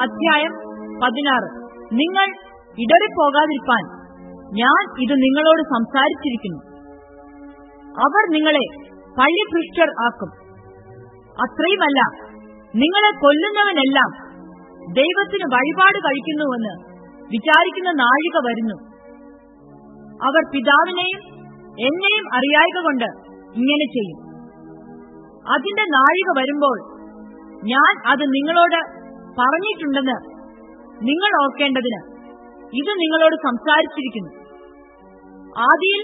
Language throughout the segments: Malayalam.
അധ്യായം പതിനാറ്. നിങ്ങൾ ഇടറിപ്പോകാതിരിക്കാൻ ഞാൻ ഇത് നിങ്ങളോട് സംസാരിച്ചിരിക്കുന്നു. അവർ നിങ്ങളെ പള്ളിഭൃഷ്ടർ ആക്കും. അത്രയുമല്ല നിങ്ങളെ കൊല്ലുന്നവനെല്ലാം ദൈവത്തിന് വഴിപാട് കഴിക്കുന്നുവെന്ന് വിചാരിക്കുന്ന നാഴിക വരുന്നു. അവർ പിതാവിനെയും എന്നെയും അറിയായക കൊണ്ട് ഇങ്ങനെ ചെയ്യും. അതിന്റെ നാഴിക വരുമ്പോൾ ഞാൻ അത് നിങ്ങളോട് പറഞ്ഞിട്ടുണ്ടെന്ന് നിങ്ങൾ ഓർക്കേണ്ടതിന് ഇത് നിങ്ങളോട് സംസാരിച്ചിരിക്കുന്നു. ആദ്യം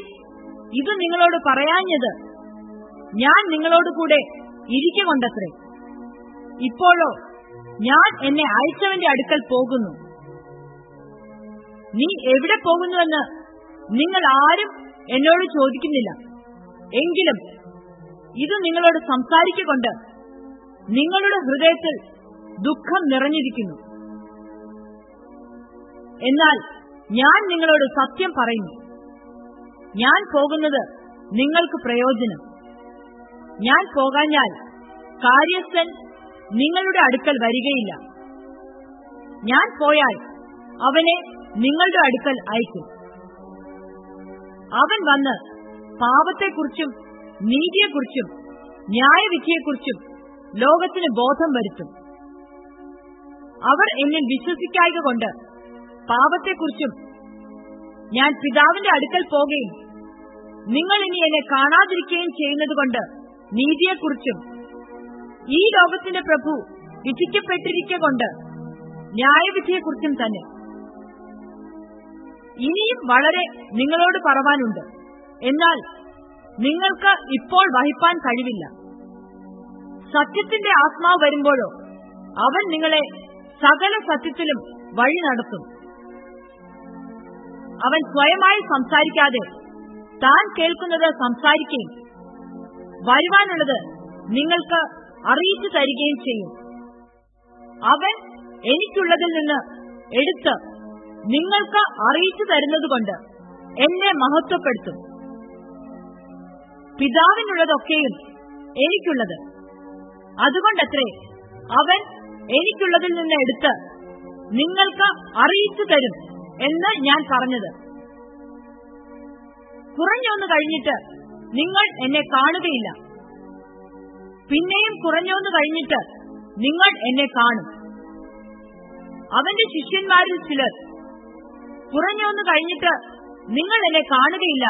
ഇത് നിങ്ങളോട് പറയാഞ്ഞത് ഞാൻ നിങ്ങളോട് കൂടെ ഇരിക്കൊണ്ടത്രേ ഇപ്പോഴോ ഞാൻ എന്നെ അയച്ചവന്റെ അടുക്കൽ പോകുന്നു. നീ എവിടെ പോകുന്നുവെന്ന് നിങ്ങൾ ആരും എന്നോട് ചോദിക്കുന്നില്ല. എങ്കിലും ഇത് നിങ്ങളോട് സംസാരിക്കൊണ്ട് നിങ്ങളുടെ ഹൃദയത്തിൽ ദുഃഖം നിറഞ്ഞിരിക്കുന്നു. എന്നാൽ ഞാൻ നിങ്ങളോട് സത്യം പറയുന്നു. ഞാൻ പോകുന്നത് നിങ്ങൾക്ക് പ്രയോജനം. ഞാൻ പോകാഞ്ഞാൽ കാര്യസ്ഥൻ നിങ്ങളുടെ അടുക്കൽ വരികയില്ല. ഞാൻ പോയാൽ അവനെ നിങ്ങളുടെ അടുക്കൽ അയക്കും. അവൻ വന്ന് പാപത്തെക്കുറിച്ചും നീതിയെക്കുറിച്ചും ന്യായവിധിയെക്കുറിച്ചും ലോകത്തിന് ബോധം വരുത്തും. അവർ എന്നെ വിശ്വസിക്കായക കൊണ്ട് പാപത്തെക്കുറിച്ചും ഞാൻ പിതാവിന്റെ അടുക്കൽ പോകുകയും നിങ്ങൾ ഇനി എന്നെ കാണാതിരിക്കുകയും ചെയ്യുന്നതുകൊണ്ട് നീതിയെക്കുറിച്ചും ഈ ലോകത്തിന്റെ പ്രഭു വിധിക്കപ്പെട്ടിരിക്കൊണ്ട് ന്യായവിധിയെക്കുറിച്ചും തന്നെ. ഇനിയും വളരെ നിങ്ങളോട് പറവാനുണ്ട്. എന്നാൽ നിങ്ങൾക്ക് ഇപ്പോൾ വഹിപ്പാൻ കഴിവില്ല. സത്യത്തിന്റെ ആത്മാവ് വരുമ്പോഴോ അവൻ നിങ്ങളെ സകല സത്യത്തിലും വഴി നടത്തും. അവൻ സ്വയമായി സംസാരിക്കാതെ താൻ കേൾക്കുന്നത് സംസാരിക്കുകയും വരുവാനുള്ളത് നിങ്ങൾക്ക് അറിയിച്ചു തരികയും ചെയ്യും. അവൻ എനിക്കുള്ളതിൽ നിന്ന് എടുത്ത് നിങ്ങൾക്ക് അറിയിച്ചു തരുന്നതുകൊണ്ട് എന്നെ മഹത്വപ്പെടുത്തും. പിതാവിനുള്ളതൊക്കെയും എനിക്കുള്ളത്. അതുകൊണ്ടത്രേ അവൻ എനിക്കുള്ളതിൽ നിന്ന് എടുത്ത് നിങ്ങൾക്ക് അറിയിച്ചു തരും എന്ന് ഞാൻ പറഞ്ഞത്. കുറഞ്ഞൊന്ന് കഴിഞ്ഞിട്ട് നിങ്ങൾ എന്നെ കാണുകയില്ല. പിന്നെയും കുറഞ്ഞൊന്ന് കഴിഞ്ഞിട്ട് നിങ്ങൾ എന്നെ കാണും. അവന്റെ ശിഷ്യന്മാരിൽ ചിലർ കുറഞ്ഞൊന്ന് കഴിഞ്ഞിട്ട് നിങ്ങൾ എന്നെ കാണുകയില്ല.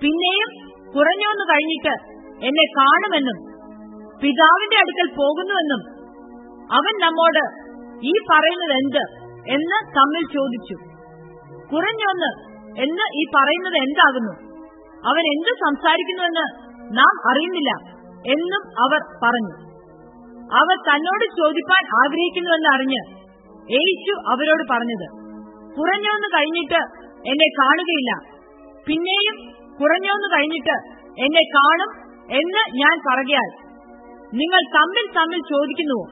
പിന്നെയും കുറഞ്ഞൊന്ന് കഴിഞ്ഞിട്ട് എന്നെ കാണുമെന്നും പിതാവിന്റെ അടുക്കൽ പോകുന്നുവെന്നും അവൻ നമ്മോട് ഈ പറയുന്നത് എന്ത്? എന്ന് തമ്മിൽ ചോദിച്ചു. കുറഞ്ഞൊന്ന് എന്ന് ഈ പറയുന്നത് എന്താകുന്നു? അവൻ എന്ത് സംസാരിക്കുന്നുവെന്ന് നാം അറിയുന്നില്ല എന്നും അവർ പറഞ്ഞു. അവർ തന്നോട് ചോദിപ്പാൻ ആഗ്രഹിക്കുന്നുവെന്ന് അറിഞ്ഞ് യേശു അവരോട് പറഞ്ഞത് കുറഞ്ഞൊന്ന് കഴിഞ്ഞിട്ട് എന്നെ കാണുകയില്ല. പിന്നെയും കുറഞ്ഞൊന്ന് കഴിഞ്ഞിട്ട് എന്നെ കാണും എന്ന് ഞാൻ പറയാൽ നിങ്ങൾ തമ്മിൽ തമ്മിൽ ചോദിക്കുന്നുവോ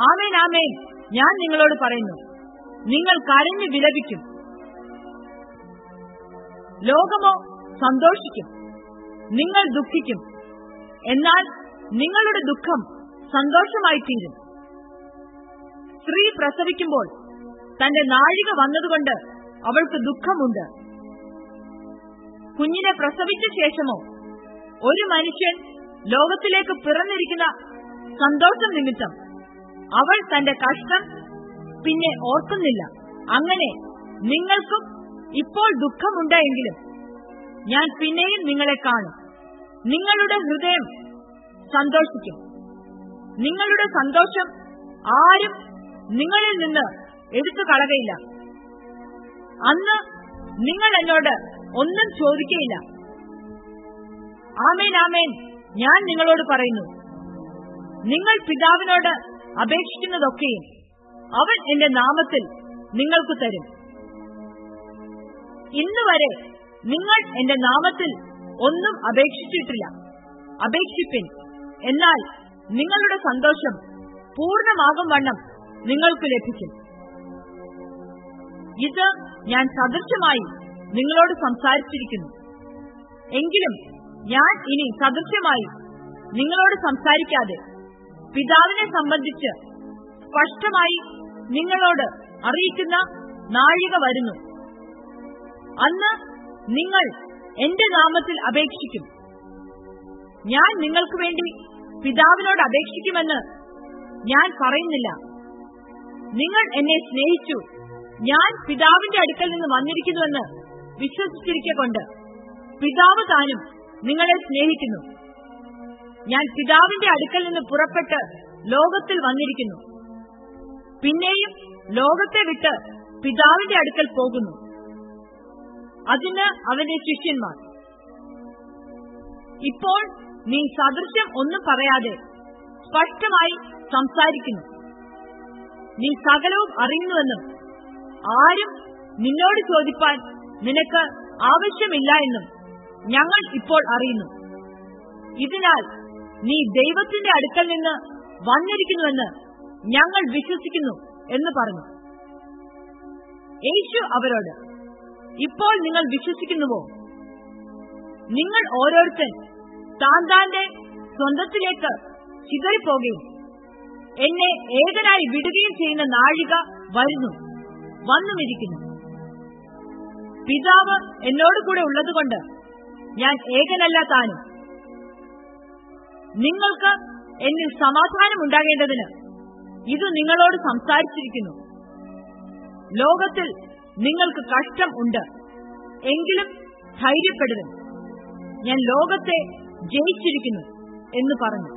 ആമേൻ ആമേൻ. ഞാൻ നിങ്ങളോട് പറയുന്നു നിങ്ങൾ കരഞ്ഞു വിലപിക്കും. ലോകമോ സന്തോഷിക്കും. നിങ്ങൾ ദുഃഖിക്കും. എന്നാൽ നിങ്ങളുടെ ദുഃഖം സന്തോഷമായി തീരും സ്ത്രീ പ്രസവിക്കുമ്പോൾ തന്റെ നാഴിക വന്നതുകൊണ്ട് അവൾക്ക് ദുഃഖമുണ്ട്. കുഞ്ഞിനെ പ്രസവിച്ച ശേഷമോ ഒരു മനുഷ്യൻ ലോകത്തിലേക്ക് പിറന്നിരിക്കുന്ന സന്തോഷം നിമിത്തം അവൾ തന്റെ കഷ്ടം പിന്നെ ഓർക്കുന്നില്ല. അങ്ങനെ നിങ്ങൾക്കും ഇപ്പോൾ ദുഃഖമുണ്ടെങ്കിലും ഞാൻ പിന്നെയും നിങ്ങളെ കാണും. നിങ്ങളുടെ ഹൃദയം സന്തോഷിക്കും. നിങ്ങളുടെ സന്തോഷം ആരും നിങ്ങളിൽ നിന്ന് എടുത്തു കളകയില്ല അന്ന് നിങ്ങൾ എന്നോട് ഒന്നും ചോദിക്കയില്ല ആമേൻ ആമേൻ ഞാൻ നിങ്ങളോട് പറയുന്നു. നിങ്ങൾ പിതാവിനോട് അപേക്ഷിക്കുന്നതൊക്കെയും അവൻ എന്റെ നാമത്തിൽ നിങ്ങൾക്ക് തരും. ഇന്നുവരെ നിങ്ങൾ എന്റെ നാമത്തിൽ ഒന്നും അപേക്ഷിച്ചിട്ടില്ല. അപേക്ഷിപ്പിൻ. എന്നാൽ നിങ്ങളുടെ സന്തോഷം പൂർണമാകും വണ്ണം നിങ്ങൾക്ക് ലഭിക്കും. ഇത് ഞാൻ സദൃശമായി നിങ്ങളോട് സംസാരിച്ചിരിക്കുന്നു. എങ്കിലും ഞാൻ ഇനി സദൃശ്യമായി നിങ്ങളോട് സംസാരിക്കാതെ പിതാവിനെ സംബന്ധിച്ച് സ്പഷ്ടമായി നിങ്ങളോട് അറിയിക്കുന്ന നാഴിക വരുന്നു. അന്ന് നിങ്ങൾ എന്റെ നാമത്തിൽ അപേക്ഷിക്കും. ഞാൻ നിങ്ങൾക്ക് വേണ്ടി പിതാവിനോട് അപേക്ഷിക്കുമെന്ന് ഞാൻ പറയുന്നില്ല. നിങ്ങൾ എന്നെ സ്നേഹിച്ചു. ഞാൻ പിതാവിന്റെ അടുക്കൽ നിന്ന് വന്നിരിക്കുന്നുവെന്ന് വിശ്വസിച്ചിരിക്കൊണ്ട് പിതാവ് താനും നിങ്ങളെ സ്നേഹിക്കുന്നു. ഞാൻ പിതാവിന്റെ അടുക്കൽ നിന്ന് പുറപ്പെട്ട് ലോകത്തിൽ വന്നിരിക്കുന്നു. പിന്നെയും ലോകത്തെ വിട്ട് പിതാവിന്റെ അടുക്കൽ പോകുന്നു. അതിന് അവന്റെ ശിഷ്യന്മാർ. ഇപ്പോൾ നീ സദൃശ്യം ഒന്നും പറയാതെ സ്പഷ്ടമായി സംസാരിക്കുന്നു. നീ സകലവും അറിയുന്നുവെന്നും ആരും നിന്നോട് ചോദിപ്പാൻ നിനക്ക് ആവശ്യമില്ല എന്നും ഞങ്ങൾ ഇപ്പോൾ അറിയുന്നു. ഇതിനാൽ നീ ദൈവത്തിന്റെ അടുക്കൽ നിന്ന് വന്നിരിക്കുന്നുവെന്ന് ഞങ്ങൾ വിശ്വസിക്കുന്നു എന്ന് പറഞ്ഞു. യേശു അവരോട് ഇപ്പോൾ നിങ്ങൾ വിശ്വസിക്കുന്നുവോ? നിങ്ങൾ ഓരോരുത്തൻ താൻ താന്റെ സ്വന്തത്തിലേക്ക് ചിതറിപ്പോകുകയും എന്നെ ഏകനായി വിടുകയും ചെയ്യുന്ന നാഴിക വരുന്നു വന്നുമിരിക്കുന്നു. പിതാവ് എന്നോട് കൂടെ ഉള്ളതുകൊണ്ട് ഞാൻ ഏകനല്ല താനും. നിങ്ങൾക്ക് എന്നിൽ സമാധാനം ഉണ്ടാകേണ്ടതിന് ഇത് നിങ്ങളോട് സംസാരിച്ചിരിക്കുന്നു. ലോകത്തിൽ നിങ്ങൾക്ക് കഷ്ടം ഉണ്ട്. എങ്കിലും ധൈര്യപ്പെടുവൻ. ഞാൻ ലോകത്തെ ജയിച്ചിരിക്കുന്നു എന്ന് പറഞ്ഞു.